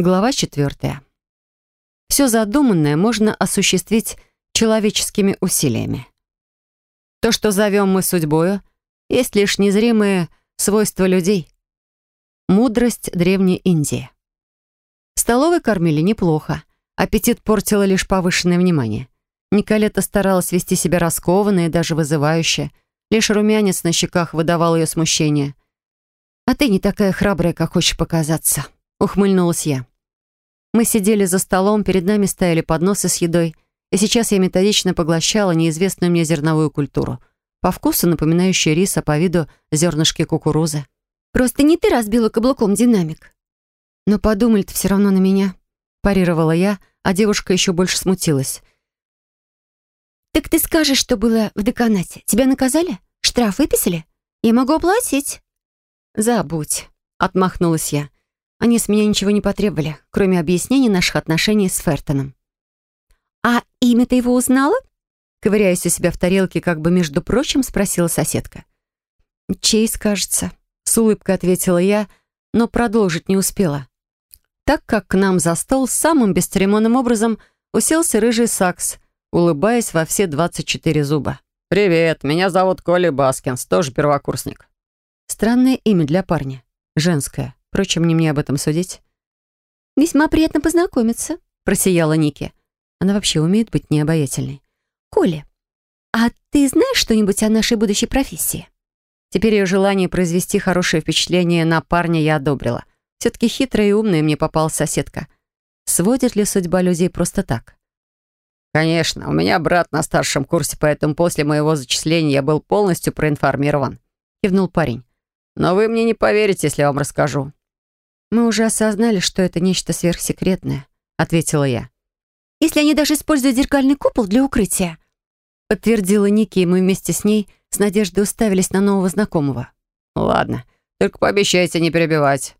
Глава четвертая. Все задуманное можно осуществить человеческими усилиями. То, что зовем мы судьбою, есть лишь незримые свойства людей. Мудрость Древней Индии. В столовой кормили неплохо. Аппетит портило лишь повышенное внимание. Николета старалась вести себя раскованно и даже вызывающе. Лишь румянец на щеках выдавал ее смущение. «А ты не такая храбрая, как хочешь показаться», — ухмыльнулась я. Мы сидели за столом, перед нами стояли подносы с едой, и сейчас я методично поглощала неизвестную мне зерновую культуру, по вкусу напоминающую рис, а по виду зернышки кукурузы. «Просто не ты разбила каблуком динамик». «Но подумали-то все равно на меня», — парировала я, а девушка еще больше смутилась. «Так ты скажешь, что было в деканате? Тебя наказали? Штраф выписали? Я могу оплатить». «Забудь», — отмахнулась я. Они с меня ничего не потребовали, кроме объяснений наших отношений с Фертоном. «А имя ты его узнала?» Ковыряясь у себя в тарелке, как бы, между прочим, спросила соседка. «Чейз, кажется», — с улыбкой ответила я, но продолжить не успела. Так как к нам за стол самым бесцеремонным образом уселся рыжий сакс, улыбаясь во все двадцать четыре зуба. «Привет, меня зовут Коли Баскинс, тоже первокурсник». Странное имя для парня. Женское. Впрочем, не мне об этом судить. «Весьма приятно познакомиться», — просияла Ники. Она вообще умеет быть обаятельной. «Коли, а ты знаешь что-нибудь о нашей будущей профессии?» Теперь ее желание произвести хорошее впечатление на парня я одобрила. Все-таки хитрая и умная мне попалась соседка. Сводит ли судьба людей просто так? «Конечно, у меня брат на старшем курсе, поэтому после моего зачисления я был полностью проинформирован», — кивнул парень. «Но вы мне не поверите, если я вам расскажу. «Мы уже осознали, что это нечто сверхсекретное», — ответила я. «Если они даже используют зеркальный купол для укрытия», — подтвердила Ники, и мы вместе с ней с надеждой уставились на нового знакомого. «Ладно, только пообещайте не перебивать».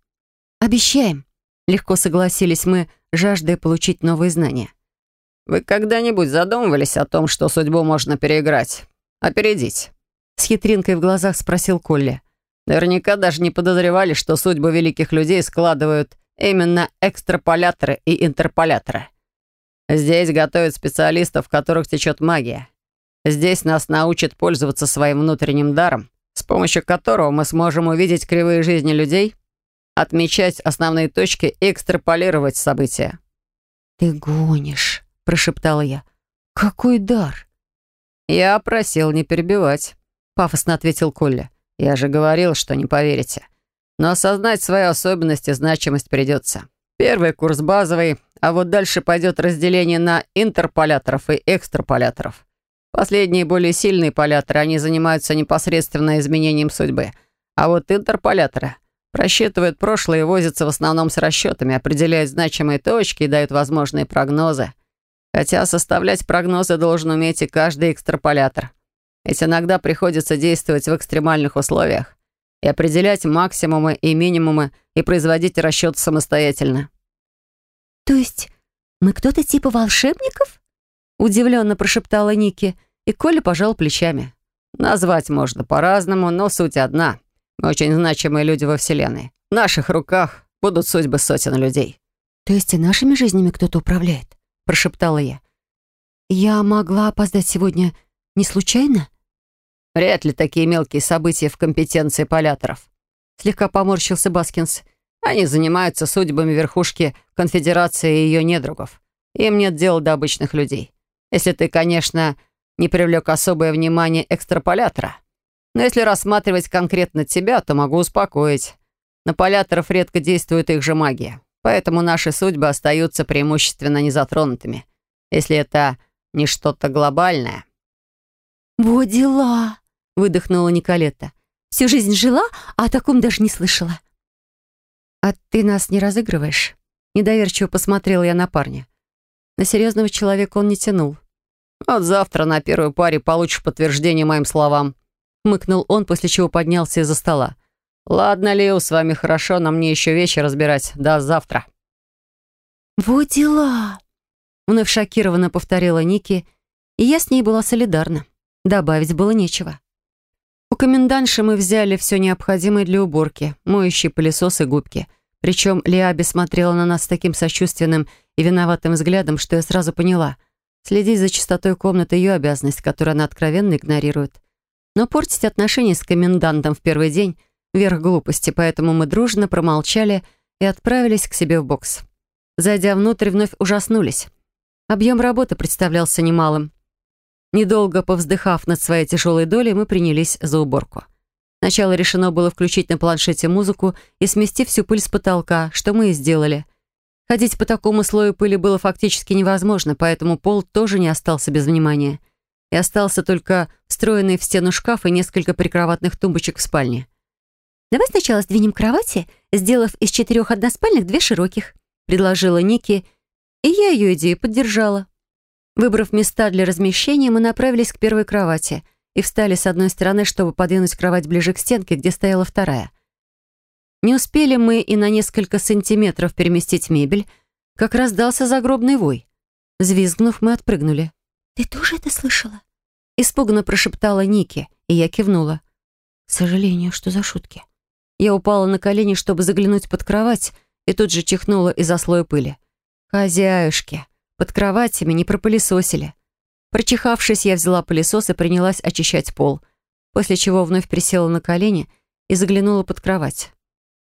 «Обещаем», — легко согласились мы, жаждая получить новые знания. «Вы когда-нибудь задумывались о том, что судьбу можно переиграть? Опередить?» С хитринкой в глазах спросил Колли. Наверняка даже не подозревали, что судьбу великих людей складывают именно экстраполяторы и интерполяторы. Здесь готовят специалистов, в которых течет магия. Здесь нас научат пользоваться своим внутренним даром, с помощью которого мы сможем увидеть кривые жизни людей, отмечать основные точки и экстраполировать события. «Ты гонишь», — прошептала я. «Какой дар?» «Я просил не перебивать», — пафосно ответил Колля. Я же говорил, что не поверите. Но осознать свои особенности значимость придется. Первый курс базовый, а вот дальше пойдет разделение на интерполяторов и экстраполяторов. Последние более сильные поляторы, они занимаются непосредственно изменением судьбы. А вот интерполяторы просчитывают прошлое и возятся в основном с расчетами, определяют значимые точки и дают возможные прогнозы. Хотя составлять прогнозы должен уметь и каждый экстраполятор. Ведь иногда приходится действовать в экстремальных условиях и определять максимумы и минимумы и производить расчет самостоятельно. «То есть мы кто-то типа волшебников?» Удивленно прошептала Ники, и Коля пожал плечами. «Назвать можно по-разному, но суть одна. Мы очень значимые люди во Вселенной. В наших руках будут судьбы сотен людей». «То есть и нашими жизнями кто-то управляет?» прошептала я. «Я могла опоздать сегодня не случайно?» Вряд ли такие мелкие события в компетенции поляторов. Слегка поморщился Баскинс. Они занимаются судьбами верхушки конфедерации и ее недругов. Им нет дела до обычных людей. Если ты, конечно, не привлек особое внимание экстраполятора. Но если рассматривать конкретно тебя, то могу успокоить. На поляторов редко действует их же магия. Поэтому наши судьбы остаются преимущественно незатронутыми. Если это не что-то глобальное. «Во дела!» — выдохнула Николетта. «Всю жизнь жила, а о таком даже не слышала». «А ты нас не разыгрываешь?» Недоверчиво посмотрела я на парня. На серьезного человека он не тянул. «Вот завтра на первой паре получишь подтверждение моим словам», — мыкнул он, после чего поднялся из-за стола. «Ладно, Лео, с вами хорошо, но мне еще вещи разбирать. До завтра». «Вот дела!» Вновь шокированно повторила Ники, и я с ней была солидарна. Добавить было нечего. У комендантши мы взяли все необходимое для уборки, моющие пылесос и губки. Причем Лиаби смотрела на нас с таким сочувственным и виноватым взглядом, что я сразу поняла. Следить за чистотой комнаты — ее обязанность, которую она откровенно игнорирует. Но портить отношения с комендантом в первый день — верх глупости, поэтому мы дружно промолчали и отправились к себе в бокс. Зайдя внутрь, вновь ужаснулись. Объем работы представлялся немалым. Недолго повздыхав над своей тяжелой долей, мы принялись за уборку. Сначала решено было включить на планшете музыку и смести всю пыль с потолка, что мы и сделали. Ходить по такому слою пыли было фактически невозможно, поэтому пол тоже не остался без внимания. И остался только встроенный в стену шкаф и несколько прикроватных тумбочек в спальне. «Давай сначала сдвинем кровати, сделав из четырех односпальных две широких», предложила Ники, и я ее идею поддержала. Выбрав места для размещения, мы направились к первой кровати и встали с одной стороны, чтобы подвинуть кровать ближе к стенке, где стояла вторая. Не успели мы и на несколько сантиметров переместить мебель, как раздался загробный вой. Взвизгнув, мы отпрыгнули. «Ты тоже это слышала?» Испуганно прошептала Ники, и я кивнула. «К сожалению, что за шутки?» Я упала на колени, чтобы заглянуть под кровать, и тут же чихнула из-за слоя пыли. «Хозяюшки!» Под кроватями не пропылесосили. Прочихавшись, я взяла пылесос и принялась очищать пол, после чего вновь присела на колени и заглянула под кровать.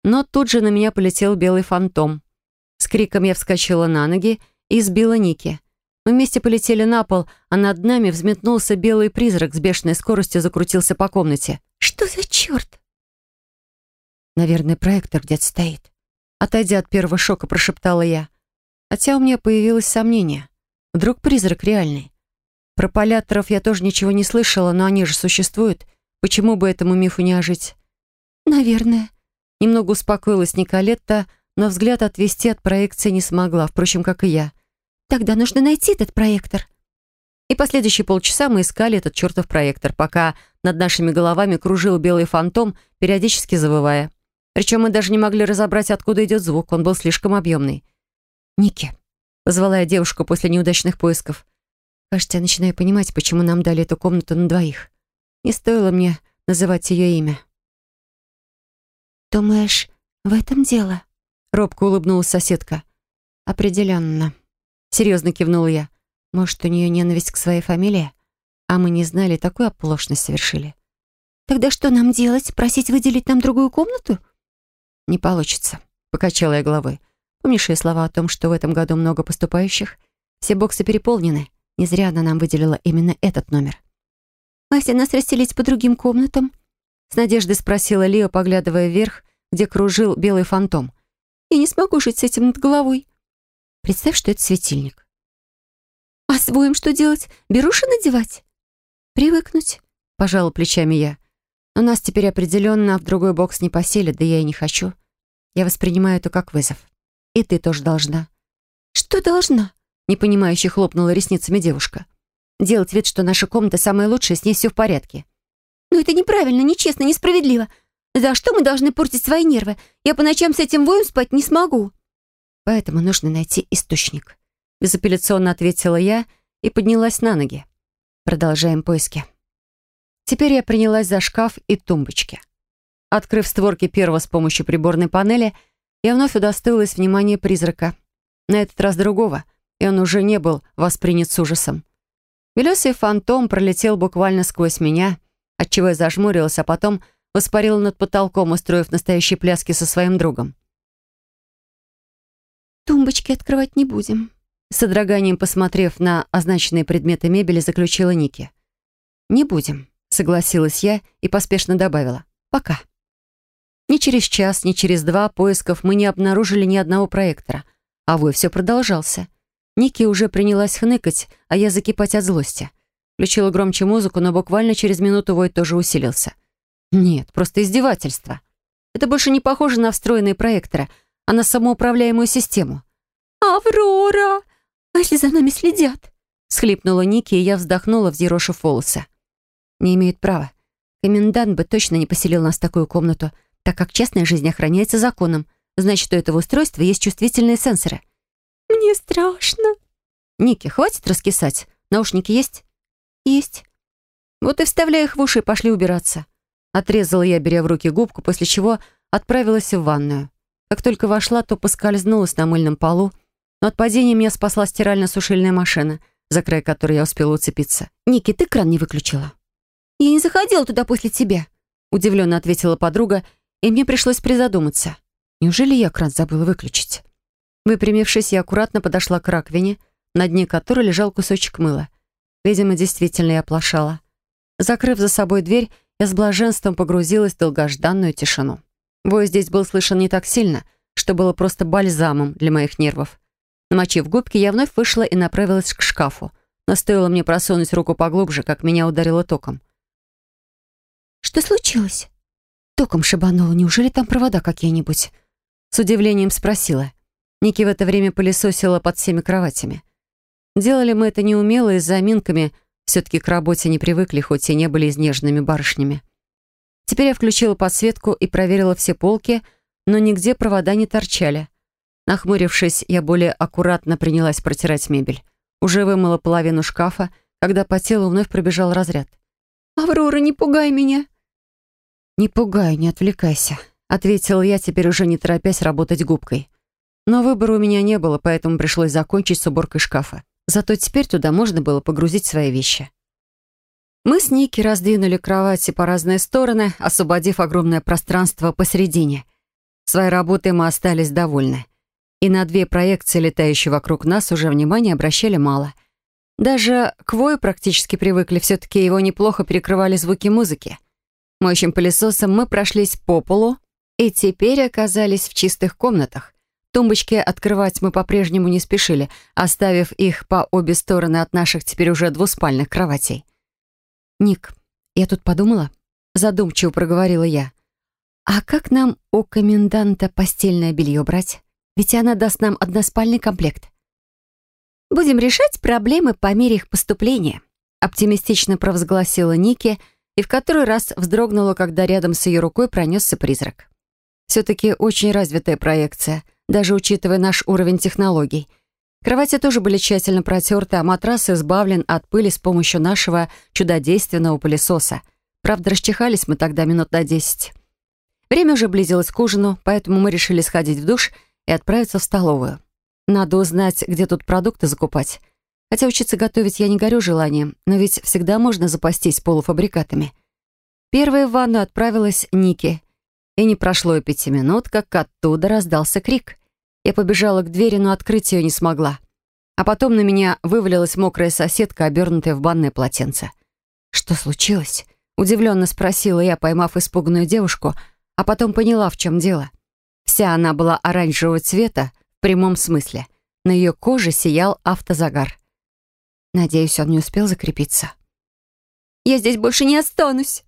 Но тут же на меня полетел белый фантом. С криком я вскочила на ноги и сбила Ники. Мы вместе полетели на пол, а над нами взметнулся белый призрак с бешеной скоростью закрутился по комнате. «Что за черт?» «Наверное, проектор где-то стоит». Отойдя от первого шока, прошептала я. Хотя у меня появилось сомнение. Вдруг призрак реальный? Про поляторов я тоже ничего не слышала, но они же существуют. Почему бы этому мифу не ожить? Наверное. Немного успокоилась Николетта, но взгляд отвести от проекции не смогла, впрочем, как и я. Тогда нужно найти этот проектор. И последующие полчаса мы искали этот чертов проектор, пока над нашими головами кружил белый фантом, периодически завывая. Причем мы даже не могли разобрать, откуда идет звук, он был слишком объемный. «Ники», — позвала я девушку после неудачных поисков. «Кажется, я начинаю понимать, почему нам дали эту комнату на двоих. Не стоило мне называть ее имя». «Думаешь, в этом дело?» Робко улыбнулась соседка. «Определенно». Серьезно кивнула я. «Может, у нее ненависть к своей фамилии? А мы не знали, такую оплошность совершили». «Тогда что нам делать? Просить выделить нам другую комнату?» «Не получится», — покачала я головой. Ее слова о том, что в этом году много поступающих? Все боксы переполнены. Не зря она нам выделила именно этот номер. «А если нас расселить по другим комнатам?» С надеждой спросила Лио, поглядывая вверх, где кружил белый фантом. «Я не смогу жить с этим над головой». Представь, что это светильник. «А с воем что делать? Беруши надевать?» «Привыкнуть», — пожала плечами я. «Но нас теперь определенно в другой бокс не поселят, да я и не хочу. Я воспринимаю это как вызов». И ты тоже должна». «Что должна?» Непонимающе хлопнула ресницами девушка. «Делать вид, что наша комната самая лучшая, с ней все в порядке». «Но это неправильно, нечестно, несправедливо. За что мы должны портить свои нервы? Я по ночам с этим воем спать не смогу». «Поэтому нужно найти источник», — безапелляционно ответила я и поднялась на ноги. Продолжаем поиски. Теперь я принялась за шкаф и тумбочки. Открыв створки первого с помощью приборной панели, я вновь удостоилась внимания призрака. На этот раз другого, и он уже не был воспринят с ужасом. Белесый фантом пролетел буквально сквозь меня, отчего я зажмурилась, а потом воспарила над потолком, устроив настоящие пляски со своим другом. «Тумбочки открывать не будем», с содроганием посмотрев на означенные предметы мебели, заключила Ники. «Не будем», — согласилась я и поспешно добавила. «Пока». Ни через час, ни через два поисков мы не обнаружили ни одного проектора, а вой все продолжался. Ники уже принялась хныкать, а я закипать от злости. Включила громче музыку, но буквально через минуту вой тоже усилился. Нет, просто издевательство. Это больше не похоже на встроенные проекторы, а на самоуправляемую систему. «Аврора! А если за нами следят?» Схлипнула Ники, и я вздохнула, взъерошив волосы. Не имеют права. Комендант бы точно не поселил нас в такую комнату, так как частная жизнь охраняется законом. Значит, у этого устройства есть чувствительные сенсоры. «Мне страшно». «Ники, хватит раскисать. Наушники есть?» «Есть». «Вот и вставляй их в уши и пошли убираться». Отрезала я, беря в руки губку, после чего отправилась в ванную. Как только вошла, то поскользнулась на мыльном полу, но от падения меня спасла стирально-сушильная машина, за край которой я успела уцепиться. «Ники, ты кран не выключила?» «Я не заходила туда после тебя», — удивленно ответила подруга, и мне пришлось призадуматься. Неужели я кран забыла выключить? Выпрямившись, я аккуратно подошла к раковине, на дне которой лежал кусочек мыла. Видимо, действительно я оплошала. Закрыв за собой дверь, я с блаженством погрузилась в долгожданную тишину. Вой здесь был слышен не так сильно, что было просто бальзамом для моих нервов. Намочив губки, я вновь вышла и направилась к шкафу. Но стоило мне просунуть руку поглубже, как меня ударило током. «Что случилось?» Током шибануло. Неужели там провода какие-нибудь? С удивлением спросила. Ники в это время пылесосила под всеми кроватями. Делали мы это неумело и с заминками, все-таки к работе не привыкли, хоть и не были изнеженными барышнями. Теперь я включила подсветку и проверила все полки, но нигде провода не торчали. Нахмурившись, я более аккуратно принялась протирать мебель. Уже вымыла половину шкафа, когда по телу вновь пробежал разряд. «Аврора, не пугай меня!» «Не пугай, не отвлекайся», — ответила я, теперь уже не торопясь работать губкой. Но выбора у меня не было, поэтому пришлось закончить с уборкой шкафа. Зато теперь туда можно было погрузить свои вещи. Мы с Ники раздвинули кровати по разные стороны, освободив огромное пространство посередине. Своей работой мы остались довольны. И на две проекции, летающие вокруг нас, уже внимания обращали мало. Даже к вою практически привыкли, все-таки его неплохо перекрывали звуки музыки. Моющим пылесосом мы прошлись по полу и теперь оказались в чистых комнатах. Тумбочки открывать мы по-прежнему не спешили, оставив их по обе стороны от наших теперь уже двуспальных кроватей. «Ник, я тут подумала», — задумчиво проговорила я. «А как нам у коменданта постельное белье брать? Ведь она даст нам односпальный комплект». «Будем решать проблемы по мере их поступления», — оптимистично провозгласила Ники и в который раз вздрогнула, когда рядом с ее рукой пронесся призрак. Все-таки очень развитая проекция — даже учитывая наш уровень технологий. Кровати тоже были тщательно протерты, а матрас избавлен от пыли с помощью нашего чудодейственного пылесоса. Правда, расчихались мы тогда минут на десять. Время уже близилось к ужину, поэтому мы решили сходить в душ и отправиться в столовую. Надо узнать, где тут продукты закупать. Хотя учиться готовить я не горю желанием, но ведь всегда можно запастись полуфабрикатами. Первой в ванну отправилась Ники, и не прошло и пяти минут, как оттуда раздался крик. Я побежала к двери, но открыть ее не смогла. А потом на меня вывалилась мокрая соседка, обернутая в банное полотенце. «Что случилось?» — удивленно спросила я, поймав испуганную девушку, а потом поняла, в чем дело. Вся она была оранжевого цвета, в прямом смысле. На ее коже сиял автозагар. Надеюсь, он не успел закрепиться. «Я здесь больше не останусь!»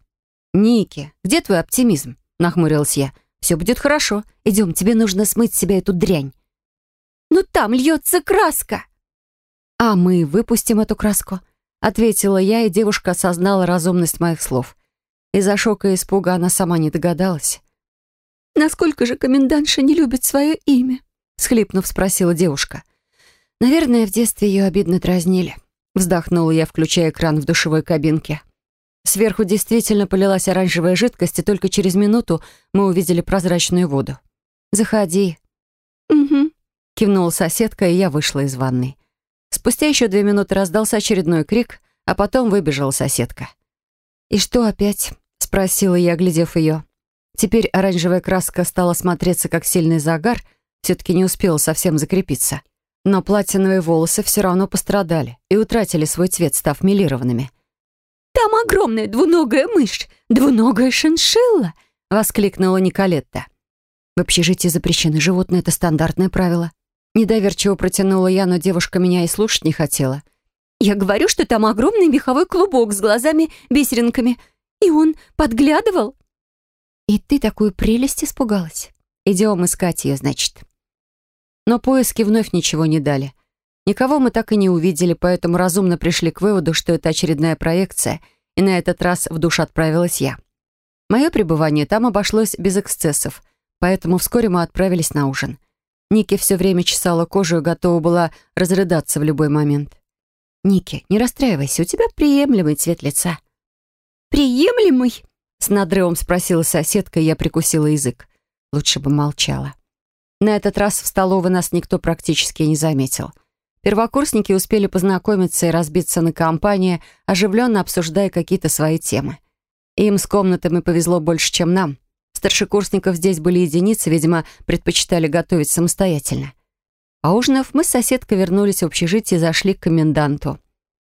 «Ники, где твой оптимизм?» — нахмурилась я. «Все будет хорошо. Идем, тебе нужно смыть с себя эту дрянь». «Но там льется краска!» «А мы выпустим эту краску», — ответила я, и девушка осознала разумность моих слов. Из-за шока и испуга она сама не догадалась. «Насколько же комендантша не любит свое имя?» — схлипнув, спросила девушка. «Наверное, в детстве ее обидно дразнили». Вздохнула я, включая экран в душевой кабинке. Сверху действительно полилась оранжевая жидкость, и только через минуту мы увидели прозрачную воду. «Заходи». «Угу», — кивнула соседка, и я вышла из ванной. Спустя еще две минуты раздался очередной крик, а потом выбежала соседка. «И что опять?» — спросила я, оглядев ее. Теперь оранжевая краска стала смотреться как сильный загар, все-таки не успела совсем закрепиться. Но платиновые волосы все равно пострадали и утратили свой цвет, став милированными. «Там огромная двуногая мышь, двуногая шиншилла!» — воскликнула Николетта. «В общежитии запрещены животные, это стандартное правило». Недоверчиво протянула я, но девушка меня и слушать не хотела. «Я говорю, что там огромный меховой клубок с глазами-бисеринками, и он подглядывал». «И ты такую прелесть испугалась? Идем искать ее, значит». Но поиски вновь ничего не дали. Никого мы так и не увидели, поэтому разумно пришли к выводу, что это очередная проекция, и на этот раз в душ отправилась я. Мое пребывание там обошлось без эксцессов, поэтому вскоре мы отправились на ужин. Ники все время чесала кожу и готова была разрыдаться в любой момент. «Ники, не расстраивайся, у тебя приемлемый цвет лица». «Приемлемый?» — с надрывом спросила соседка, и я прикусила язык. Лучше бы молчала. На этот раз в столовой нас никто практически не заметил. Первокурсники успели познакомиться и разбиться на компании, оживленно обсуждая какие-то свои темы. Им с комнатами повезло больше, чем нам. Старшекурсников здесь были единицы, видимо, предпочитали готовить самостоятельно. Поужинав, мы с соседкой вернулись в общежитие и зашли к коменданту.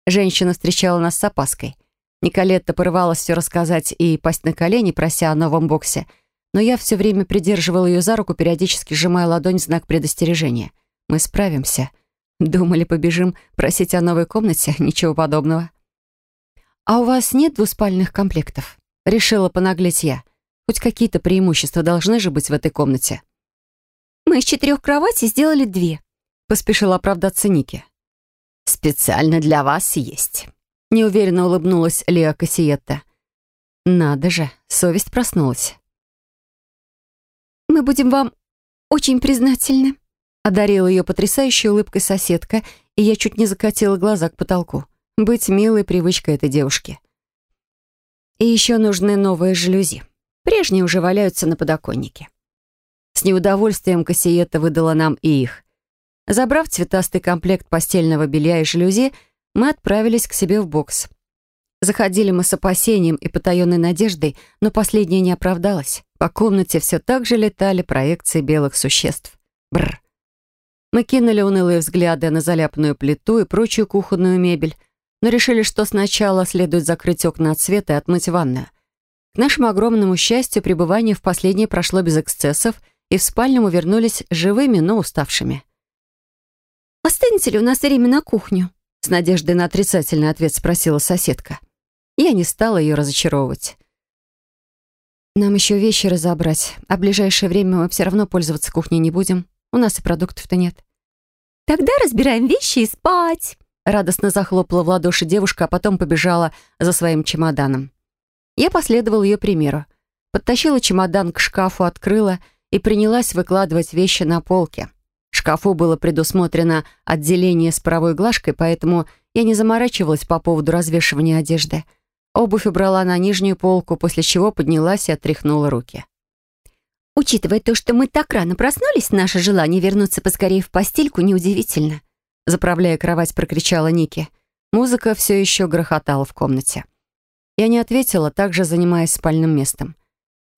Женщина встречала нас с опаской. Николетта порывалась все рассказать и пасть на колени, прося о новом боксе, но я все время придерживала ее за руку, периодически сжимая ладонь в знак предостережения. «Мы справимся». Думали, побежим просить о новой комнате? Ничего подобного. «А у вас нет двуспальных комплектов?» Решила понаглеть я. Хоть какие-то преимущества должны же быть в этой комнате. «Мы из четырех кроватей сделали две», — поспешила оправдаться Ники. «Специально для вас есть», — неуверенно улыбнулась Леа Кассиетта. «Надо же, совесть проснулась». «Мы будем вам очень признательны», — одарила ее потрясающей улыбкой соседка, и я чуть не закатила глаза к потолку. Быть милой привычка этой девушки. И еще нужны новые жалюзи. Прежние уже валяются на подоконнике. С неудовольствием Кассиетта выдала нам и их. Забрав цветастый комплект постельного белья и жалюзи, мы отправились к себе в бокс. Заходили мы с опасением и потаенной надеждой, но последняя не оправдалась. По комнате все так же летали проекции белых существ. Бррр. Мы кинули унылые взгляды на заляпанную плиту и прочую кухонную мебель, но решили, что сначала следует закрыть окна от света и отмыть ванную. К нашему огромному счастью, пребывание в последнее прошло без эксцессов, и в спальню мы вернулись живыми, но уставшими. «Останется ли у нас время на кухню?» С надеждой на отрицательный ответ спросила соседка. Я не стала ее разочаровывать. «Нам еще вещи разобрать, а в ближайшее время мы все равно пользоваться кухней не будем. У нас и продуктов-то нет». «Тогда разбираем вещи и спать!» Радостно захлопала в ладоши девушка, а потом побежала за своим чемоданом. Я последовал ее примеру. Подтащила чемодан к шкафу, открыла и принялась выкладывать вещи на полке. В шкафу было предусмотрено отделение с паровой глажкой, поэтому я не заморачивалась по поводу развешивания одежды. Обувь убрала на нижнюю полку, после чего поднялась и отряхнула руки. «Учитывая то, что мы так рано проснулись, наше желание вернуться поскорее в постельку неудивительно», заправляя кровать, прокричала Ники. Музыка все еще грохотала в комнате. Я не ответила, также занимаясь спальным местом.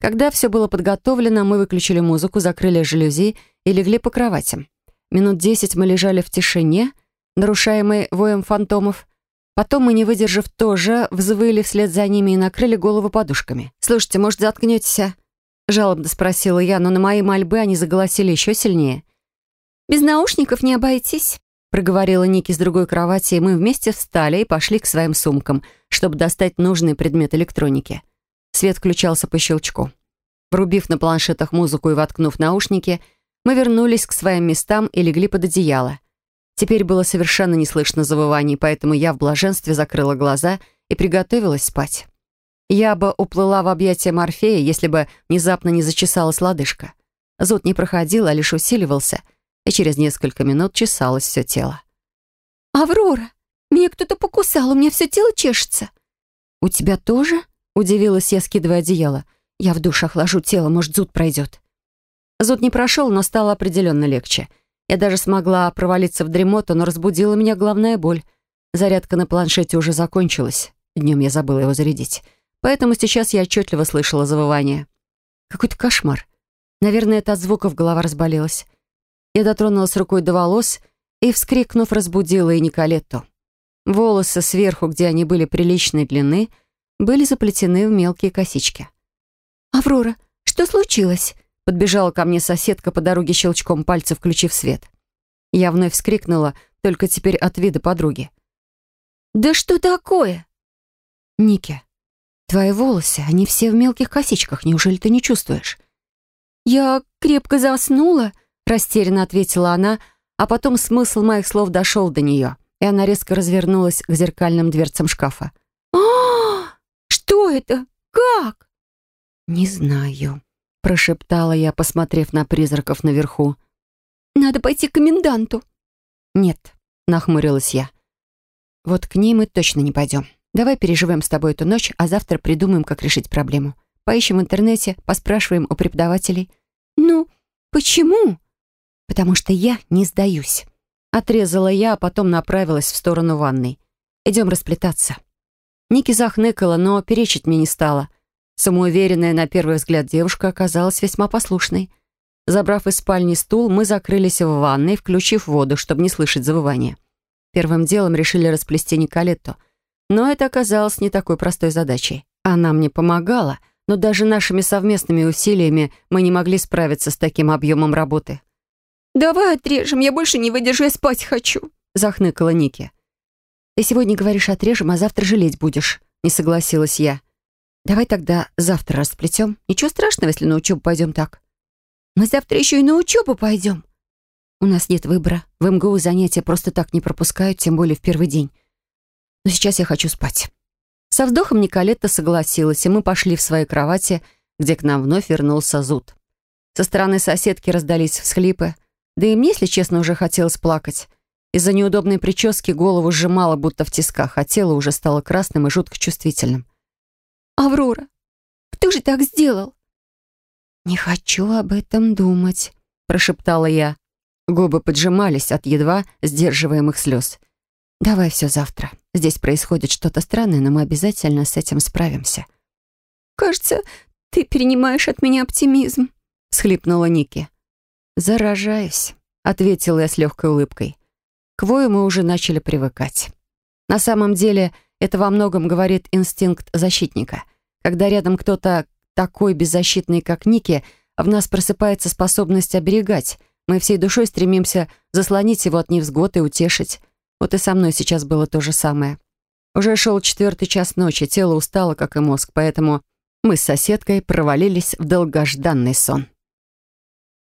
Когда все было подготовлено, мы выключили музыку, закрыли жалюзи и легли по кроватям. Минут десять мы лежали в тишине, нарушаемой воем фантомов. Потом мы, не выдержав тоже, взвыли вслед за ними и накрыли голову подушками. «Слушайте, может, заткнетесь?» а?» Жалобно спросила я, но на мои мольбы они заголосили еще сильнее. «Без наушников не обойтись», проговорила Ники с другой кровати, и мы вместе встали и пошли к своим сумкам, чтобы достать нужный предмет электроники. Свет включался по щелчку. Врубив на планшетах музыку и воткнув наушники, мы вернулись к своим местам и легли под одеяло. Теперь было совершенно не слышно завываний, поэтому я в блаженстве закрыла глаза и приготовилась спать. Я бы уплыла в объятия Морфея, если бы внезапно не зачесалась лодыжка. Зуд не проходил, а лишь усиливался — и через несколько минут чесалось все тело. «Аврора, меня кто-то покусал, у меня все тело чешется». «У тебя тоже?» — удивилась я, скидывая одеяло. «Я в душах ложу тело, может, зуд пройдет». Зуд не прошел, но стало определенно легче. Я даже смогла провалиться в дремоту, но разбудила меня главная боль. Зарядка на планшете уже закончилась. Днем я забыла его зарядить. Поэтому сейчас я отчетливо слышала завывание. Какой-то кошмар. Наверное, это от звуков голова разболелась. Я дотронулась рукой до волос и, вскрикнув, разбудила и Николетту. Волосы сверху, где они были приличной длины, были заплетены в мелкие косички. «Аврора, что случилось?» Подбежала ко мне соседка по дороге щелчком пальца, включив свет. Я вновь вскрикнула, только теперь от вида подруги. «Да что такое?» «Ники, твои волосы, они все в мелких косичках, неужели ты не чувствуешь?» «Я крепко заснула», Растерянно ответила она, а потом смысл моих слов дошел до нее, и она резко развернулась к зеркальным дверцам шкафа. а, Что это? Как?» «Не знаю», — прошептала я, посмотрев на призраков наверху. «Надо пойти к коменданту». «Нет», — нахмурилась я. «Вот к ней мы точно не пойдем. Давай переживем с тобой эту ночь, а завтра придумаем, как решить проблему. Поищем в интернете, поспрашиваем у преподавателей». «Ну, почему?» потому что я не сдаюсь. Отрезала я, а потом направилась в сторону ванной. Идем расплетаться. Ники захныкала, но перечить мне не стала. Самоуверенная на первый взгляд девушка оказалась весьма послушной. Забрав из спальни стул, мы закрылись в ванной, включив воду, чтобы не слышать завывания. Первым делом решили расплести Николетту. Но это оказалось не такой простой задачей. Она мне помогала, но даже нашими совместными усилиями мы не могли справиться с таким объемом работы. «Давай отрежем, я больше не выдержу, я спать хочу», — захныкала Ники. «Ты сегодня говоришь отрежем, а завтра жалеть будешь», — не согласилась я. «Давай тогда завтра расплетем. Ничего страшного, если на учебу пойдем так». «Мы завтра еще и на учебу пойдем». «У нас нет выбора. В МГУ занятия просто так не пропускают, тем более в первый день. Но сейчас я хочу спать». Со вздохом Николетта согласилась, и мы пошли в свои кровати, где к нам вновь вернулся зуд. Со стороны соседки раздались всхлипы, да и мне, если честно, уже хотелось плакать. Из-за неудобной прически голову сжимало, будто в тисках, а тело уже стало красным и жутко чувствительным. «Аврора, кто же так сделал?» «Не хочу об этом думать», — прошептала я. Губы поджимались от едва сдерживаемых слез. «Давай все завтра. Здесь происходит что-то странное, но мы обязательно с этим справимся». «Кажется, ты перенимаешь от меня оптимизм», — схлипнула Ники. «Заражаюсь», — ответила я с легкой улыбкой. К вою мы уже начали привыкать. На самом деле, это во многом говорит инстинкт защитника. Когда рядом кто-то такой беззащитный, как Ники, в нас просыпается способность оберегать. Мы всей душой стремимся заслонить его от невзгод и утешить. Вот и со мной сейчас было то же самое. Уже шел четвертый час ночи, тело устало, как и мозг, поэтому мы с соседкой провалились в долгожданный сон.